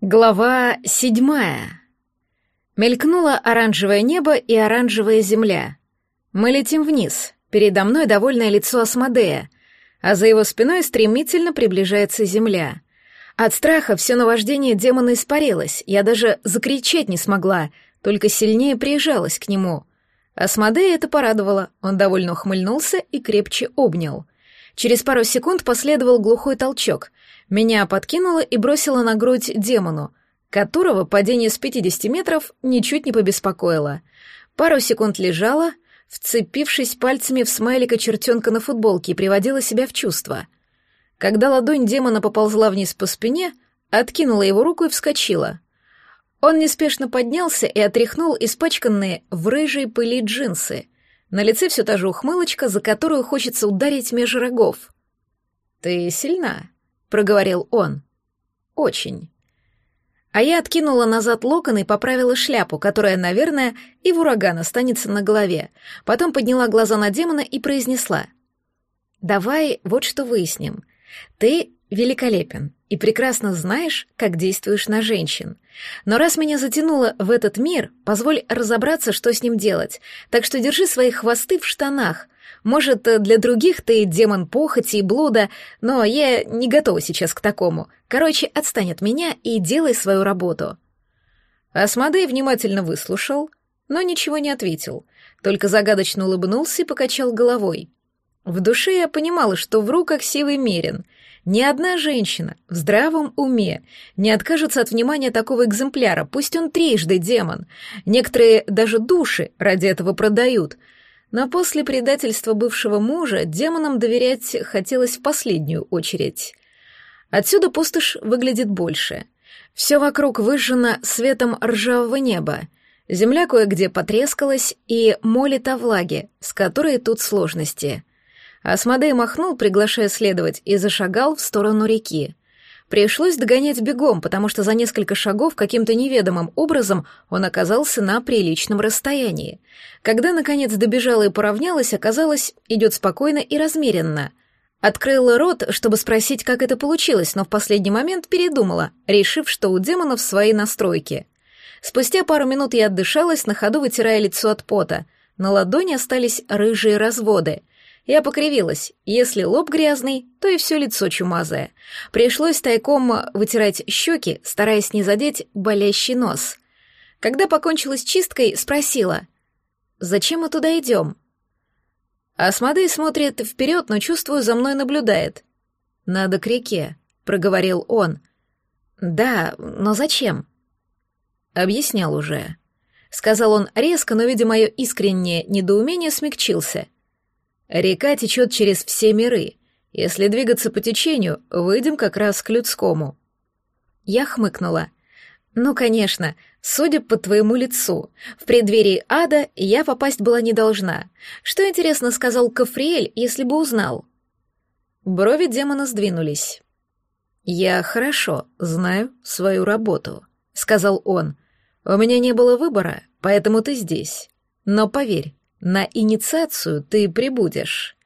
Глава седьмая. Мелькнуло оранжевое небо и оранжевая земля. Мы летим вниз. Передо мной довольное лицо Асмодея, а за его спиной стремительно приближается земля. От страха все наваждение демона испарилось, я даже закричать не смогла, только сильнее прижалась к нему. Асмодея это порадовало, он довольно ухмыльнулся и крепче обнял. Через пару секунд последовал глухой толчок — меня подкинуло и бросило на грудь демону, которого падение с 50 метров ничуть не побеспокоило. Пару секунд лежала, вцепившись пальцами в смайлика чертенка на футболке и приводила себя в чувство. Когда ладонь демона поползла вниз по спине, откинула его руку и вскочила. Он неспешно поднялся и отряхнул испачканные в рыжей пыли джинсы. На лице все та же ухмылочка, за которую хочется ударить меж рогов. «Ты сильна», — проговорил он. «Очень». А я откинула назад локон и поправила шляпу, которая, наверное, и в ураган останется на голове. Потом подняла глаза на демона и произнесла. «Давай вот что выясним. Ты великолепен и прекрасно знаешь, как действуешь на женщин. Но раз меня затянуло в этот мир, позволь разобраться, что с ним делать. Так что держи свои хвосты в штанах, может, для других ты демон похоти и блуда, но я не готова сейчас к такому. Короче, отстань от меня и делай свою работу». Асмодей внимательно выслушал, но ничего не ответил, только загадочно улыбнулся и покачал головой. В душе я понимала, что вру как сивый мерин. Ни одна женщина в здравом уме не откажется от внимания такого экземпляра, пусть он трижды демон. Некоторые даже души ради этого продают — но после предательства бывшего мужа демонам доверять хотелось в последнюю очередь. Отсюда пустошь выглядит больше. Все вокруг выжжено светом ржавого неба. Земля кое-где потрескалась и молит о влаге, с которой тут сложности. Асмодей махнул, приглашая следовать, и зашагал в сторону реки. Пришлось догонять бегом, потому что за несколько шагов каким-то неведомым образом он оказался на приличном расстоянии. Когда, наконец, добежала и поравнялась, оказалось, идет спокойно и размеренно. Открыла рот, чтобы спросить, как это получилось, но в последний момент передумала, решив, что у демонов свои настройки. Спустя пару минут я отдышалась, на ходу вытирая лицо от пота. На ладони остались рыжие разводы. Я покривилась. Если лоб грязный, то и все лицо чумазое. Пришлось тайком вытирать щеки, стараясь не задеть болящий нос. Когда покончила с чисткой, спросила, «Зачем мы туда идем?» Асмодей смотрит вперед, но, чувствую, за мной наблюдает. «Надо к реке», — проговорил он. «Да, но зачем?» «Объяснял уже», — сказал он резко, но, видя мое искреннее недоумение, смягчился — Река течет через все миры. Если двигаться по течению, выйдем как раз к людскому. Я хмыкнула. Ну, конечно, судя по твоему лицу, в преддверии ада я попасть была не должна. Что, интересно, сказал Кафриэль, если бы узнал? Брови демона сдвинулись. «Я хорошо знаю свою работу», — сказал он. «У меня не было выбора, поэтому ты здесь. Но поверь, на инициацию ты прибудешь.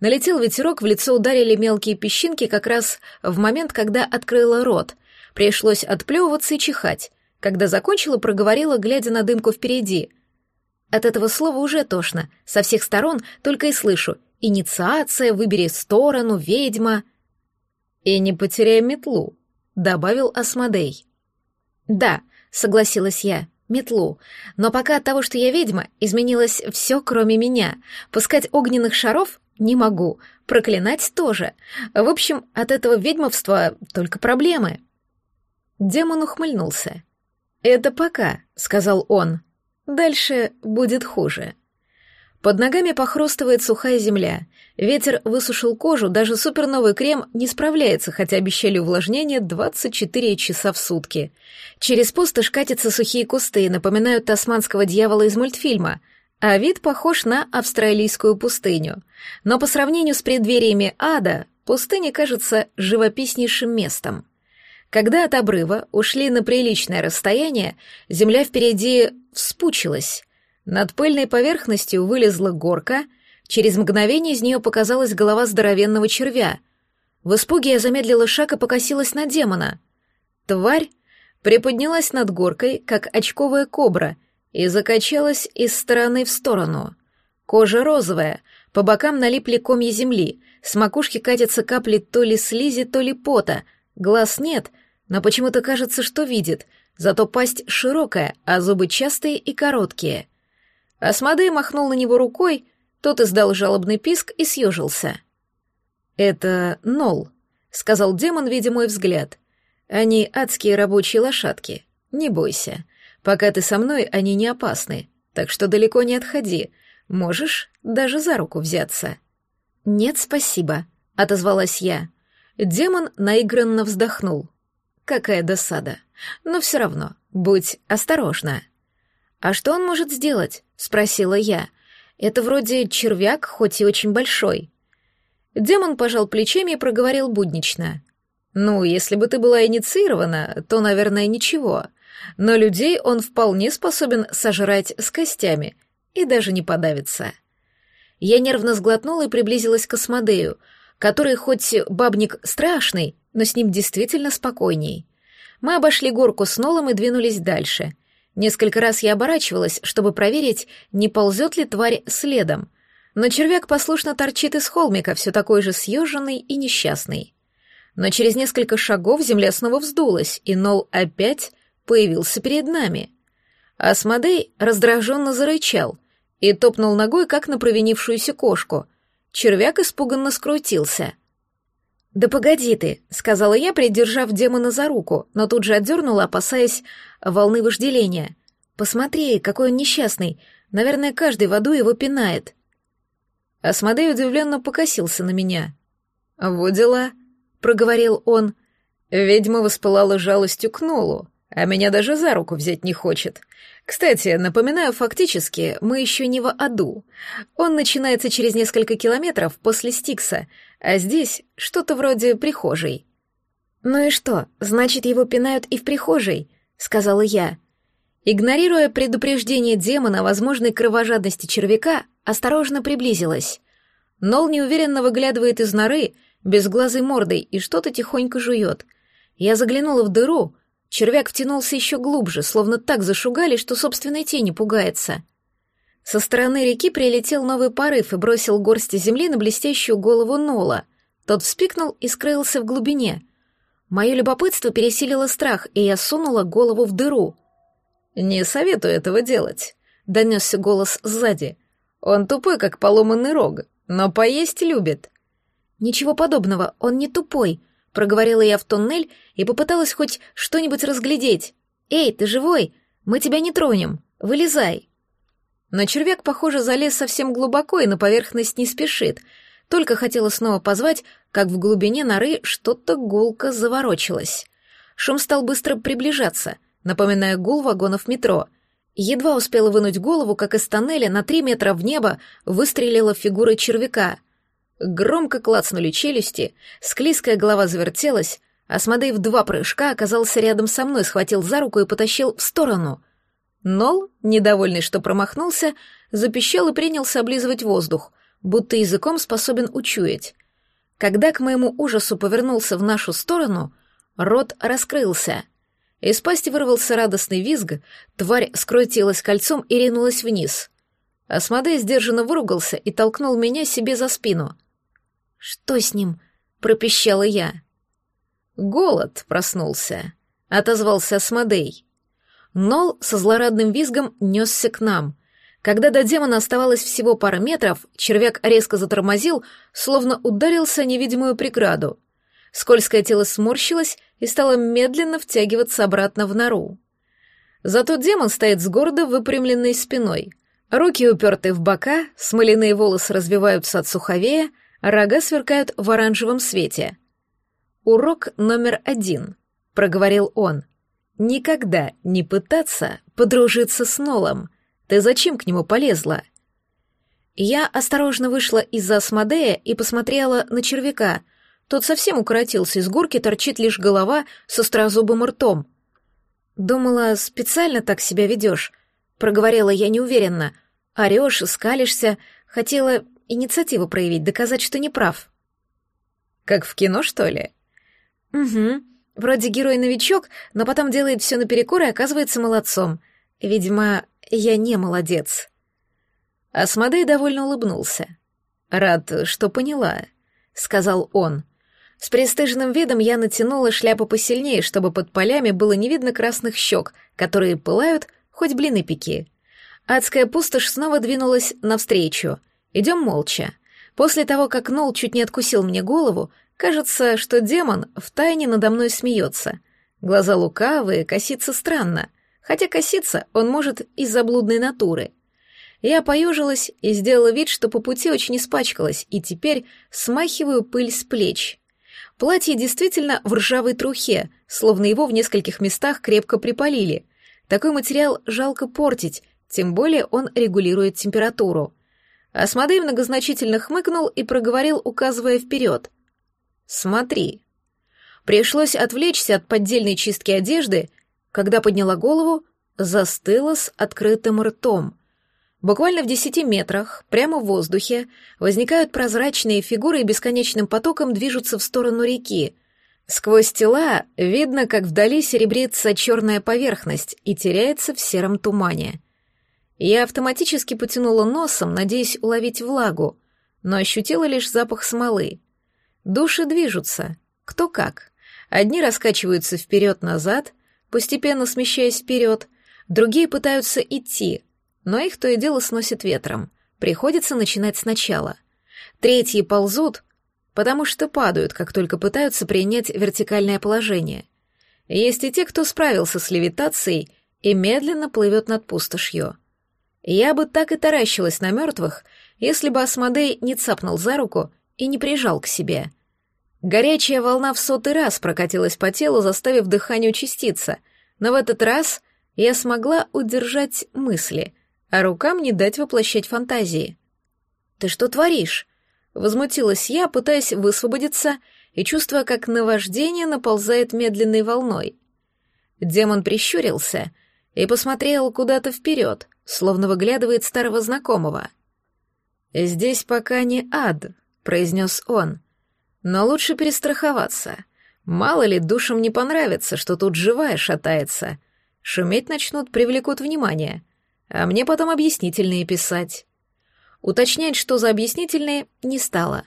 Налетел ветерок, в лицо ударили мелкие песчинки как раз в момент, когда открыла рот. Пришлось отплевываться и чихать. Когда закончила, проговорила, глядя на дымку впереди. От этого слова уже тошно. Со всех сторон только и слышу. Инициация, выбери сторону, ведьма. И не потеряй метлу, добавил Асмодей. Да, согласилась я метлу. Но пока от того, что я ведьма, изменилось все, кроме меня. Пускать огненных шаров не могу, проклинать тоже. В общем, от этого ведьмовства только проблемы. Демон ухмыльнулся. «Это пока», — сказал он. «Дальше будет хуже». Под ногами похрустывает сухая земля. Ветер высушил кожу, даже суперновый крем не справляется, хотя обещали увлажнение 24 часа в сутки. Через пустошь катятся сухие кусты, напоминают тасманского дьявола из мультфильма, а вид похож на австралийскую пустыню. Но по сравнению с преддвериями ада, пустыня кажется живописнейшим местом. Когда от обрыва ушли на приличное расстояние, земля впереди вспучилась — над пыльной поверхностью вылезла горка, через мгновение из нее показалась голова здоровенного червя. В испуге я замедлила шаг и покосилась на демона. Тварь приподнялась над горкой, как очковая кобра, и закачалась из стороны в сторону. Кожа розовая, по бокам налипли комья земли, с макушки катятся капли то ли слизи, то ли пота, глаз нет, но почему-то кажется, что видит, зато пасть широкая, а зубы частые и короткие. Асмодей махнул на него рукой, тот издал жалобный писк и съежился. «Это Нол», — сказал демон, видя мой взгляд. «Они адские рабочие лошадки. Не бойся. Пока ты со мной, они не опасны, так что далеко не отходи. Можешь даже за руку взяться». «Нет, спасибо», — отозвалась я. Демон наигранно вздохнул. «Какая досада. Но все равно, будь осторожна». «А что он может сделать?» — спросила я. «Это вроде червяк, хоть и очень большой». Демон пожал плечами и проговорил буднично. «Ну, если бы ты была инициирована, то, наверное, ничего. Но людей он вполне способен сожрать с костями и даже не подавиться». Я нервно сглотнула и приблизилась к Асмодею, который хоть бабник страшный, но с ним действительно спокойней. Мы обошли горку с Нолом и двинулись дальше. Несколько раз я оборачивалась, чтобы проверить, не ползет ли тварь следом. Но червяк послушно торчит из холмика, все такой же съеженный и несчастный. Но через несколько шагов земля снова вздулась, и Нол опять появился перед нами. Асмодей раздраженно зарычал и топнул ногой, как на провинившуюся кошку. Червяк испуганно скрутился. «Да погоди ты», — сказала я, придержав демона за руку, но тут же отдернула, опасаясь волны вожделения. «Посмотри, какой он несчастный. Наверное, каждый в аду его пинает». Асмодей удивленно покосился на меня. «Вот дела», — проговорил он. «Ведьма воспылала жалостью к Нолу, а меня даже за руку взять не хочет. Кстати, напоминаю, фактически мы еще не в аду. Он начинается через несколько километров после Стикса, а здесь что-то вроде прихожей. «Ну и что, значит, его пинают и в прихожей?» — сказала я. Игнорируя предупреждение демона о возможной кровожадности червяка, осторожно приблизилась. Нол неуверенно выглядывает из норы, безглазой мордой, и что-то тихонько жует. Я заглянула в дыру — Червяк втянулся еще глубже, словно так зашугали, что собственной тени пугается. Со стороны реки прилетел новый порыв и бросил горсть земли на блестящую голову Нола. Тот вспикнул и скрылся в глубине. Мое любопытство пересилило страх, и я сунула голову в дыру. «Не советую этого делать», — донесся голос сзади. «Он тупой, как поломанный рог, но поесть любит». «Ничего подобного, он не тупой», Проговорила я в туннель и попыталась хоть что-нибудь разглядеть. «Эй, ты живой? Мы тебя не тронем. Вылезай!» Но червяк, похоже, залез совсем глубоко и на поверхность не спешит. Только хотела снова позвать, как в глубине норы что-то гулко заворочилось. Шум стал быстро приближаться, напоминая гул вагонов метро. Едва успела вынуть голову, как из тоннеля на три метра в небо выстрелила фигура червяка. Громко клацнули челюсти, склизкая голова завертелась, а Смодей в два прыжка оказался рядом со мной, схватил за руку и потащил в сторону. Нол, недовольный, что промахнулся, запищал и принялся облизывать воздух, будто языком способен учуять. Когда к моему ужасу повернулся в нашу сторону, рот раскрылся. Из пасти вырвался радостный визг, тварь скрутилась кольцом и ринулась вниз. Асмодей сдержанно выругался и толкнул меня себе за спину. «Что с ним?» — пропищала я. «Голод проснулся», — отозвался Асмодей. Нол со злорадным визгом несся к нам. Когда до демона оставалось всего пара метров, червяк резко затормозил, словно ударился о невидимую преграду. Скользкое тело сморщилось и стало медленно втягиваться обратно в нору. Зато демон стоит с гордо выпрямленной спиной. Руки уперты в бока, смоляные волосы развиваются от суховея, Рога сверкают в оранжевом свете. «Урок номер один», — проговорил он. «Никогда не пытаться подружиться с Нолом. Ты зачем к нему полезла?» Я осторожно вышла из-за Асмодея и посмотрела на червяка. Тот совсем укоротился, из горки торчит лишь голова с острозубым ртом. «Думала, специально так себя ведешь», — проговорила я неуверенно. «Орешь, скалишься. Хотела инициативу проявить, доказать, что не прав. Как в кино, что ли? Угу. Вроде герой-новичок, но потом делает все наперекор и оказывается молодцом. Видимо, я не молодец. Асмодей довольно улыбнулся. «Рад, что поняла», — сказал он. С престижным видом я натянула шляпу посильнее, чтобы под полями было не видно красных щек, которые пылают, хоть блины пеки. Адская пустошь снова двинулась навстречу. Идем молча. После того, как Нол чуть не откусил мне голову, кажется, что демон втайне надо мной смеется. Глаза лукавые, косится странно. Хотя коситься он может из-за блудной натуры. Я поежилась и сделала вид, что по пути очень испачкалась, и теперь смахиваю пыль с плеч. Платье действительно в ржавой трухе, словно его в нескольких местах крепко припалили. Такой материал жалко портить, тем более он регулирует температуру. Асмодей многозначительно хмыкнул и проговорил, указывая вперед. «Смотри». Пришлось отвлечься от поддельной чистки одежды, когда подняла голову, застыла с открытым ртом. Буквально в десяти метрах, прямо в воздухе, возникают прозрачные фигуры и бесконечным потоком движутся в сторону реки. Сквозь тела видно, как вдали серебрится черная поверхность и теряется в сером тумане. Я автоматически потянула носом, надеясь уловить влагу, но ощутила лишь запах смолы. Души движутся, кто как. Одни раскачиваются вперед-назад, постепенно смещаясь вперед, другие пытаются идти, но их то и дело сносит ветром. Приходится начинать сначала. Третьи ползут, потому что падают, как только пытаются принять вертикальное положение. Есть и те, кто справился с левитацией и медленно плывет над пустошью. Я бы так и таращилась на мертвых, если бы Асмодей не цапнул за руку и не прижал к себе. Горячая волна в сотый раз прокатилась по телу, заставив дыхание участиться, но в этот раз я смогла удержать мысли, а рукам не дать воплощать фантазии. «Ты что творишь?» — возмутилась я, пытаясь высвободиться и чувствуя, как наваждение наползает медленной волной. Демон прищурился и посмотрел куда-то вперед, словно выглядывает старого знакомого. «Здесь пока не ад», — произнес он. «Но лучше перестраховаться. Мало ли, душам не понравится, что тут живая шатается. Шуметь начнут, привлекут внимание. А мне потом объяснительные писать». Уточнять, что за объяснительные, не стало.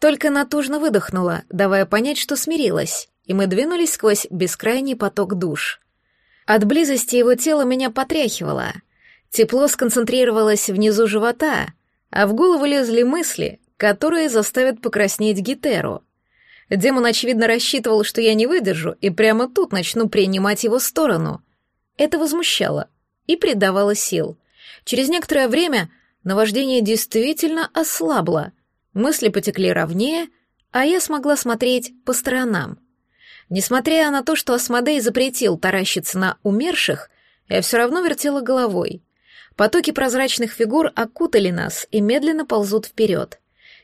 Только натужно выдохнула, давая понять, что смирилась, и мы двинулись сквозь бескрайний поток душ. От близости его тела меня потряхивало — Тепло сконцентрировалось внизу живота, а в голову лезли мысли, которые заставят покраснеть Гитеру. Демон, очевидно, рассчитывал, что я не выдержу и прямо тут начну принимать его сторону. Это возмущало и придавало сил. Через некоторое время наваждение действительно ослабло, мысли потекли ровнее, а я смогла смотреть по сторонам. Несмотря на то, что Асмодей запретил таращиться на умерших, я все равно вертела головой. Потоки прозрачных фигур окутали нас и медленно ползут вперед.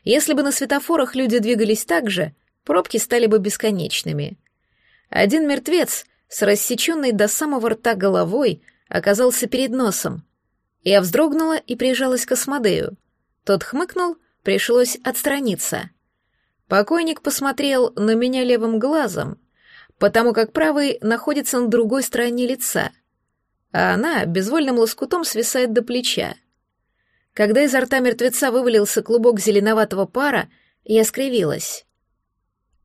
Если бы на светофорах люди двигались так же, пробки стали бы бесконечными. Один мертвец с рассеченной до самого рта головой оказался перед носом. Я вздрогнула и прижалась к Асмодею. Тот хмыкнул, пришлось отстраниться. Покойник посмотрел на меня левым глазом, потому как правый находится на другой стороне лица — а она безвольным лоскутом свисает до плеча. Когда изо рта мертвеца вывалился клубок зеленоватого пара, я скривилась.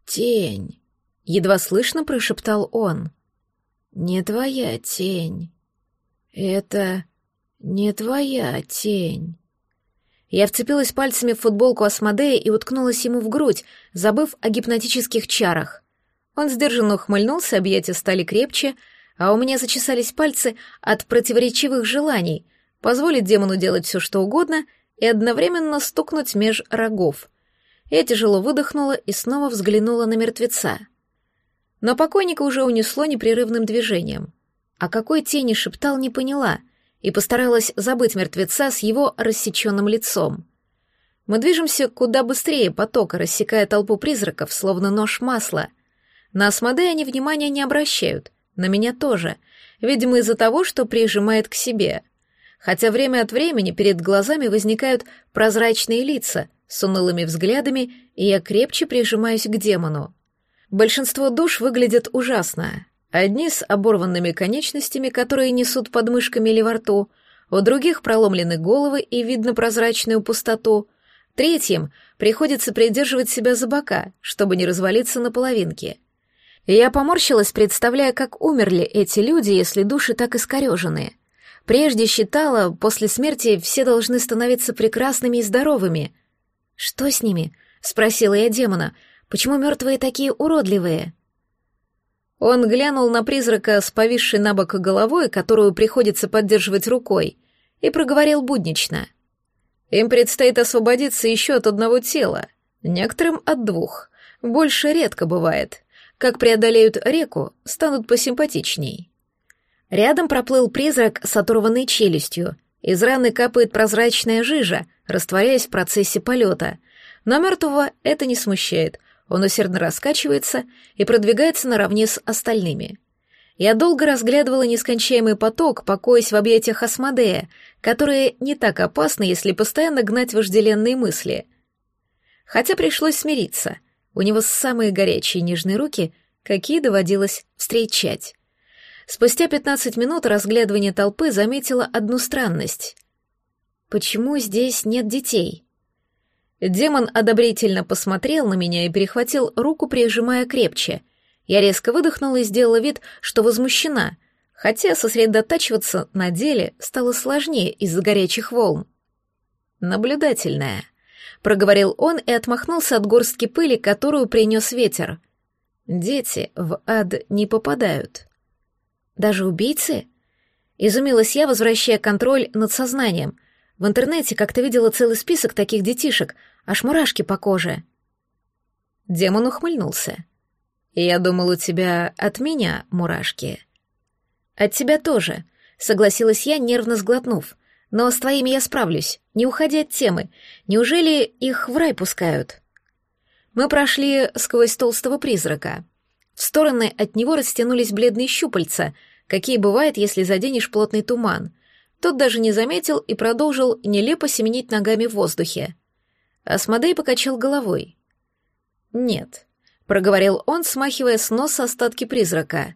«Тень», — едва слышно прошептал он. «Не твоя тень. Это не твоя тень». Я вцепилась пальцами в футболку Асмодея и уткнулась ему в грудь, забыв о гипнотических чарах. Он сдержанно ухмыльнулся, объятия стали крепче, а у меня зачесались пальцы от противоречивых желаний позволить демону делать все, что угодно, и одновременно стукнуть меж рогов. Я тяжело выдохнула и снова взглянула на мертвеца. Но покойника уже унесло непрерывным движением. О какой тени шептал, не поняла, и постаралась забыть мертвеца с его рассеченным лицом. Мы движемся куда быстрее потока, рассекая толпу призраков, словно нож масла. На Асмодея они внимания не обращают — на меня тоже, видимо, из-за того, что прижимает к себе. Хотя время от времени перед глазами возникают прозрачные лица с унылыми взглядами, и я крепче прижимаюсь к демону. Большинство душ выглядят ужасно. Одни с оборванными конечностями, которые несут подмышками или во рту, у других проломлены головы и видно прозрачную пустоту, третьим приходится придерживать себя за бока, чтобы не развалиться на половинке. Я поморщилась, представляя, как умерли эти люди, если души так искорежены. Прежде считала, после смерти все должны становиться прекрасными и здоровыми. «Что с ними?» — спросила я демона. «Почему мертвые такие уродливые?» Он глянул на призрака с повисшей на бок головой, которую приходится поддерживать рукой, и проговорил буднично. «Им предстоит освободиться еще от одного тела, некоторым от двух. Больше редко бывает. Как преодолеют реку, станут посимпатичней». Рядом проплыл призрак с оторванной челюстью. Из раны капает прозрачная жижа, растворяясь в процессе полета. Но мертвого это не смущает — он усердно раскачивается и продвигается наравне с остальными. Я долго разглядывала нескончаемый поток, покоясь в объятиях Асмодея, которые не так опасны, если постоянно гнать вожделенные мысли. Хотя пришлось смириться. У него самые горячие нежные руки, какие доводилось встречать. Спустя пятнадцать минут разглядывания толпы заметила одну странность. Почему здесь нет детей? Демон одобрительно посмотрел на меня и перехватил руку, прижимая крепче. Я резко выдохнула и сделала вид, что возмущена, хотя сосредотачиваться на деле стало сложнее из-за горячих волн. «Наблюдательная», — проговорил он и отмахнулся от горстки пыли, которую принес ветер. «Дети в ад не попадают». «Даже убийцы?» Изумилась я, возвращая контроль над сознанием. В интернете как-то видела целый список таких детишек, аж мурашки по коже. Демон ухмыльнулся. «Я думал, у тебя от меня мурашки». «От тебя тоже», — согласилась я, нервно сглотнув. «Но с твоими я справлюсь, не уходя от темы. Неужели их в рай пускают?» Мы прошли сквозь толстого призрака. В стороны от него растянулись бледные щупальца, какие бывают, если заденешь плотный туман. Тот даже не заметил и продолжил нелепо семенить ногами в воздухе. Асмодей покачал головой. «Нет», — проговорил он, смахивая с носа остатки призрака.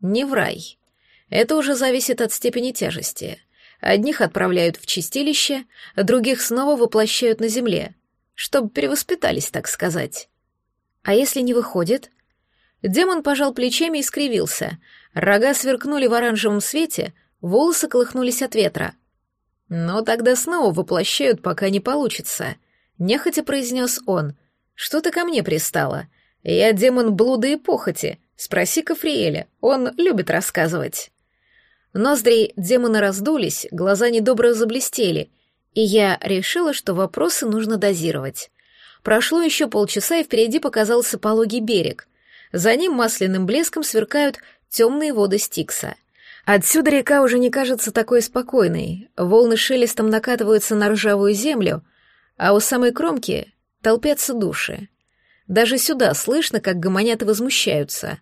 «Не в рай. Это уже зависит от степени тяжести. Одних отправляют в чистилище, других снова воплощают на земле, чтобы перевоспитались, так сказать. А если не выходит?» Демон пожал плечами и скривился. Рога сверкнули в оранжевом свете, волосы колыхнулись от ветра. «Но тогда снова воплощают, пока не получится», Нехотя произнес он. «Что ты ко мне пристала? Я демон блуда и похоти. Спроси Кафриэля, он любит рассказывать». Ноздри демона раздулись, глаза недобро заблестели, и я решила, что вопросы нужно дозировать. Прошло еще полчаса, и впереди показался пологий берег. За ним масляным блеском сверкают темные воды Стикса. Отсюда река уже не кажется такой спокойной. Волны шелестом накатываются на ржавую землю — а у самой кромки толпятся души. Даже сюда слышно, как гомонят и возмущаются.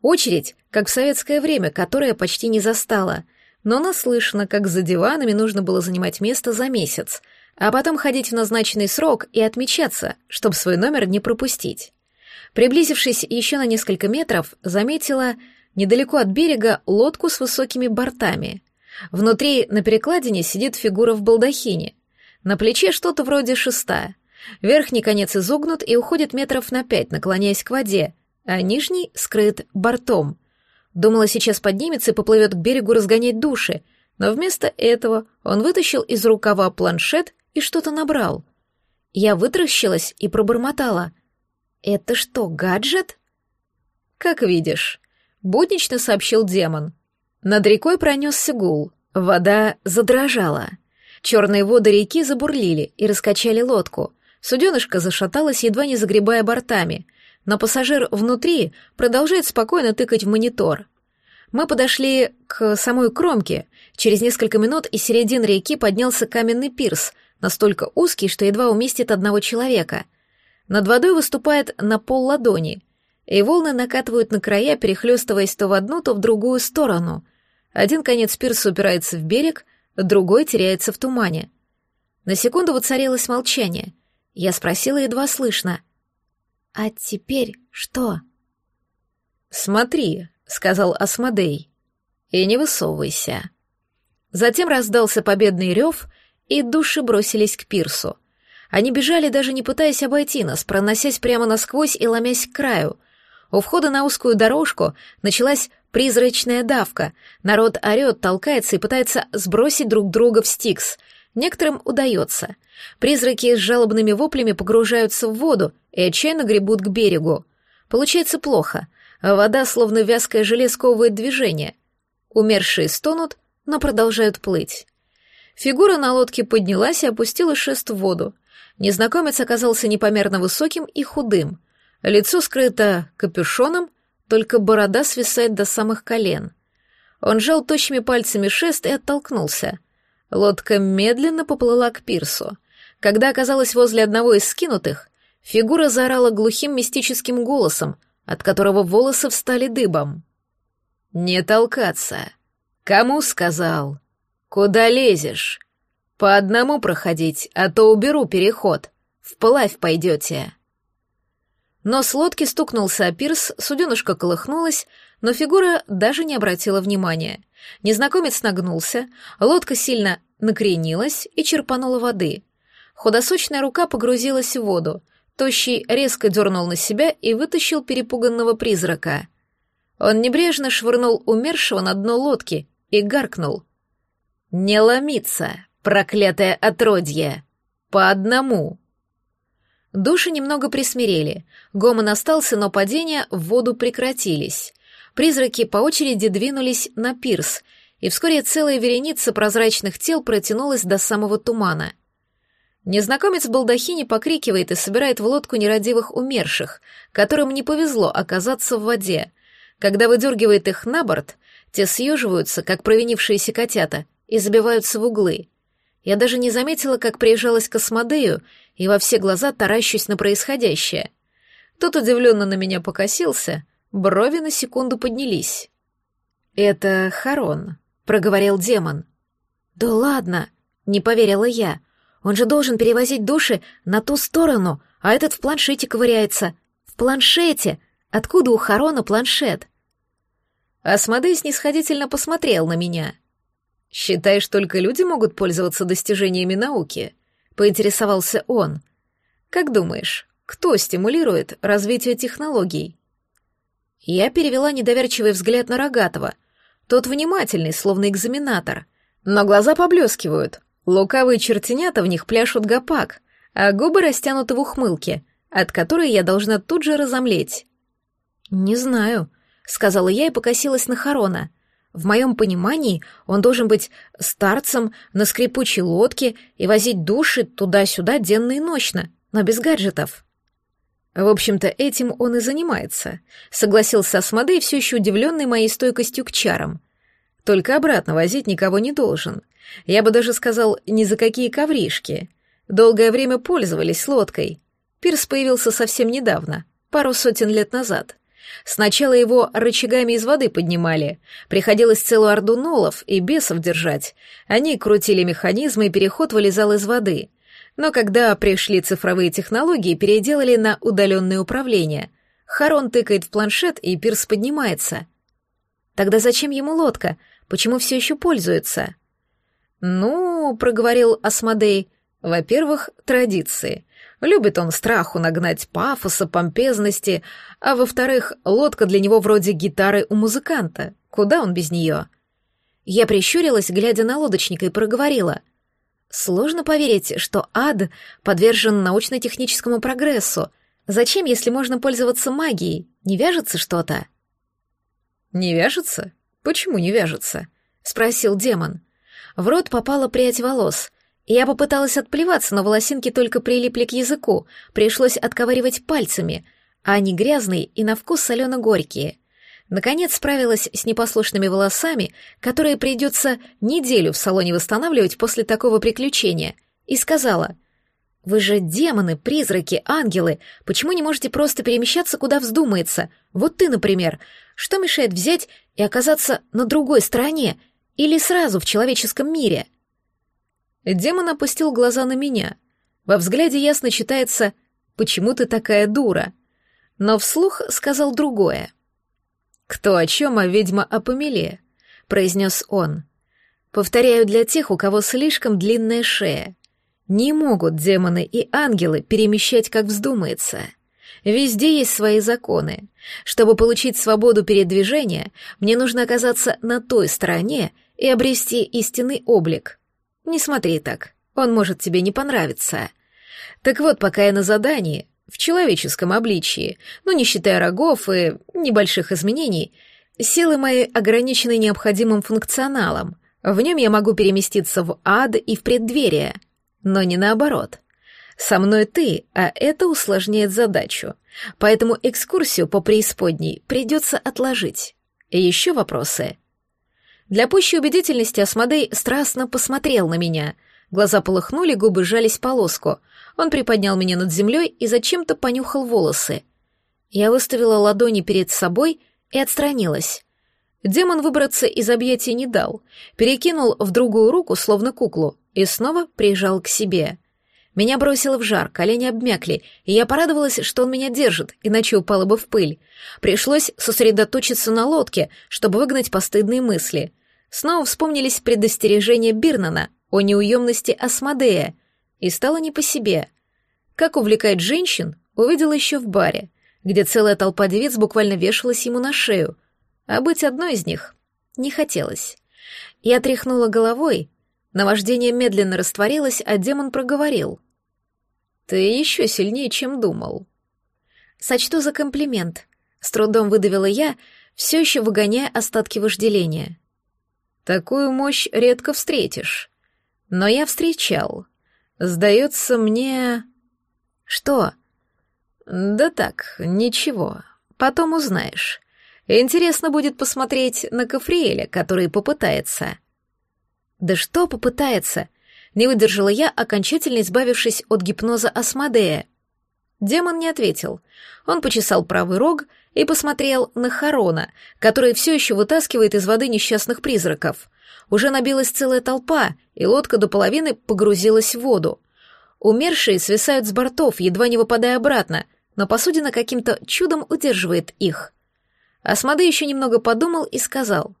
Очередь, как в советское время, которое почти не застала, но наслышно, как за диванами нужно было занимать место за месяц, а потом ходить в назначенный срок и отмечаться, чтобы свой номер не пропустить. Приблизившись еще на несколько метров, заметила недалеко от берега лодку с высокими бортами. Внутри на перекладине сидит фигура в балдахине, на плече что-то вроде шеста. Верхний конец изогнут и уходит метров на пять, наклоняясь к воде, а нижний скрыт бортом. Думала, сейчас поднимется и поплывет к берегу разгонять души, но вместо этого он вытащил из рукава планшет и что-то набрал. Я вытращилась и пробормотала. «Это что, гаджет?» «Как видишь», — буднично сообщил демон. Над рекой пронесся гул, вода задрожала — Черные воды реки забурлили и раскачали лодку. Суденышко зашаталось, едва не загребая бортами, но пассажир внутри продолжает спокойно тыкать в монитор. Мы подошли к самой кромке. Через несколько минут из середины реки поднялся каменный пирс, настолько узкий, что едва уместит одного человека. Над водой выступает на пол ладони, и волны накатывают на края, перехлестываясь то в одну, то в другую сторону. Один конец пирса упирается в берег, другой теряется в тумане. На секунду воцарилось молчание. Я спросила едва слышно. «А теперь что?» «Смотри», — сказал Асмодей, — «и не высовывайся». Затем раздался победный рев, и души бросились к пирсу. Они бежали, даже не пытаясь обойти нас, проносясь прямо насквозь и ломясь к краю. У входа на узкую дорожку началась призрачная давка. Народ орет, толкается и пытается сбросить друг друга в стикс. Некоторым удается. Призраки с жалобными воплями погружаются в воду и отчаянно гребут к берегу. Получается плохо. Вода, словно вязкое желе, сковывает движение. Умершие стонут, но продолжают плыть. Фигура на лодке поднялась и опустила шест в воду. Незнакомец оказался непомерно высоким и худым. Лицо скрыто капюшоном, только борода свисает до самых колен. Он сжал тощими пальцами шест и оттолкнулся. Лодка медленно поплыла к пирсу. Когда оказалась возле одного из скинутых, фигура заорала глухим мистическим голосом, от которого волосы встали дыбом. «Не толкаться! Кому сказал? Куда лезешь? По одному проходить, а то уберу переход. Вплавь пойдете. Нос лодки стукнулся о пирс, суденышко колыхнулось, но фигура даже не обратила внимания. Незнакомец нагнулся, лодка сильно накренилась и черпанула воды. Худосочная рука погрузилась в воду. Тощий резко дернул на себя и вытащил перепуганного призрака. Он небрежно швырнул умершего на дно лодки и гаркнул. «Не ломиться, Проклятое отродье! По одному!» Души немного присмирели. Гомон остался, но падения в воду прекратились. Призраки по очереди двинулись на пирс, и вскоре целая вереница прозрачных тел протянулась до самого тумана. Незнакомец в балдахине покрикивает и собирает в лодку нерадивых умерших, которым не повезло оказаться в воде. Когда выдергивает их на борт, те съеживаются, как провинившиеся котята, и забиваются в углы. Я даже не заметила, как приезжалась к Асмодею, и во все глаза таращусь на происходящее. Тот удивленно на меня покосился, брови на секунду поднялись. «Это Харон», — проговорил демон. «Да ладно», — не поверила я. «Он же должен перевозить души на ту сторону, а этот в планшете ковыряется. В планшете! Откуда у Харона планшет?» Асмодей снисходительно посмотрел на меня — «Считаешь, только люди могут пользоваться достижениями науки?» — поинтересовался он. «Как думаешь, кто стимулирует развитие технологий?» Я перевела недоверчивый взгляд на Рогатого. Тот внимательный, словно экзаменатор. Но глаза поблескивают. Лукавые чертенята в них пляшут гопак, а губы растянуты в ухмылке, от которой я должна тут же разомлеть. «Не знаю», — сказала я и покосилась на Харона — в моем понимании он должен быть старцем на скрипучей лодке и возить души туда-сюда денно и ночно, но без гаджетов. В общем-то, этим он и занимается, согласился Асмодей, все еще удивленный моей стойкостью к чарам. Только обратно возить никого не должен. Я бы даже сказал, ни за какие ковришки. Долгое время пользовались лодкой. Пирс появился совсем недавно, пару сотен лет назад. Сначала его рычагами из воды поднимали. Приходилось целую орду нолов и бесов держать. Они крутили механизмы, и переход вылезал из воды. Но когда пришли цифровые технологии, переделали на удаленное управление. Харон тыкает в планшет, и пирс поднимается. Тогда зачем ему лодка? Почему все еще пользуется? «Ну, — проговорил Асмодей, — во-первых, традиции. Любит он страху нагнать пафоса, помпезности, а во-вторых, лодка для него вроде гитары у музыканта. Куда он без нее? Я прищурилась, глядя на лодочника, и проговорила. Сложно поверить, что ад подвержен научно-техническому прогрессу. Зачем, если можно пользоваться магией? Не вяжется что-то? Не вяжется? Почему не вяжется? Спросил демон. В рот попала прядь волос — я попыталась отплеваться, но волосинки только прилипли к языку, пришлось отковыривать пальцами, а они грязные и на вкус солено-горькие. Наконец справилась с непослушными волосами, которые придется неделю в салоне восстанавливать после такого приключения, и сказала, «Вы же демоны, призраки, ангелы, почему не можете просто перемещаться, куда вздумается? Вот ты, например. Что мешает взять и оказаться на другой стороне или сразу в человеческом мире?» Демон опустил глаза на меня. Во взгляде ясно читается «Почему ты такая дура?» Но вслух сказал другое. «Кто о чем, а ведьма о помеле», — произнес он. «Повторяю для тех, у кого слишком длинная шея. Не могут демоны и ангелы перемещать, как вздумается. Везде есть свои законы. Чтобы получить свободу передвижения, мне нужно оказаться на той стороне и обрести истинный облик. Не смотри так, он может тебе не понравиться. Так вот, пока я на задании, в человеческом обличии, но не считая рогов и небольших изменений, силы мои ограничены необходимым функционалом. В нем я могу переместиться в ад и в преддверие, но не наоборот. Со мной ты, а это усложняет задачу. Поэтому экскурсию по преисподней придется отложить. И еще вопросы. Для пущей убедительности Асмодей страстно посмотрел на меня. Глаза полыхнули, губы сжались полоску — он приподнял меня над землей и зачем-то понюхал волосы. Я выставила ладони перед собой и отстранилась. Демон выбраться из объятий не дал, перекинул в другую руку, словно куклу, и снова прижал к себе. Меня бросило в жар, колени обмякли, и я порадовалась, что он меня держит, иначе упала бы в пыль. Пришлось сосредоточиться на лодке, чтобы выгнать постыдные мысли. Снова вспомнились предостережения Бирнана о неуемности Асмодея, и стало не по себе. Как увлекает женщин, увидела еще в баре, где целая толпа девиц буквально вешалась ему на шею, а быть одной из них не хотелось. Я тряхнула головой, наваждение медленно растворилось, а демон проговорил. «Ты еще сильнее, чем думал». «Сочту за комплимент», — с трудом выдавила я, все еще выгоняя остатки вожделения. «Такую мощь редко встретишь. Но я встречал. Сдается мне... Что? Да так, ничего. Потом узнаешь. Интересно будет посмотреть на Кафриэля, который попытается. Да что попытается? Не выдержала я, окончательно избавившись от гипноза Асмодея. Демон не ответил. Он почесал правый рог и посмотрел на Харона, который все еще вытаскивает из воды несчастных призраков. Уже набилась целая толпа, и лодка до половины погрузилась в воду. Умершие свисают с бортов, едва не выпадая обратно, но посудина каким-то чудом удерживает их. Асмоды еще немного подумал и сказал.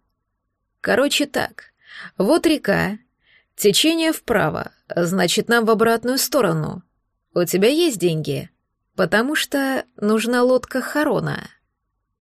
«Короче так, вот река, течение вправо, значит, нам в обратную сторону. У тебя есть деньги? Потому что нужна лодка Харона».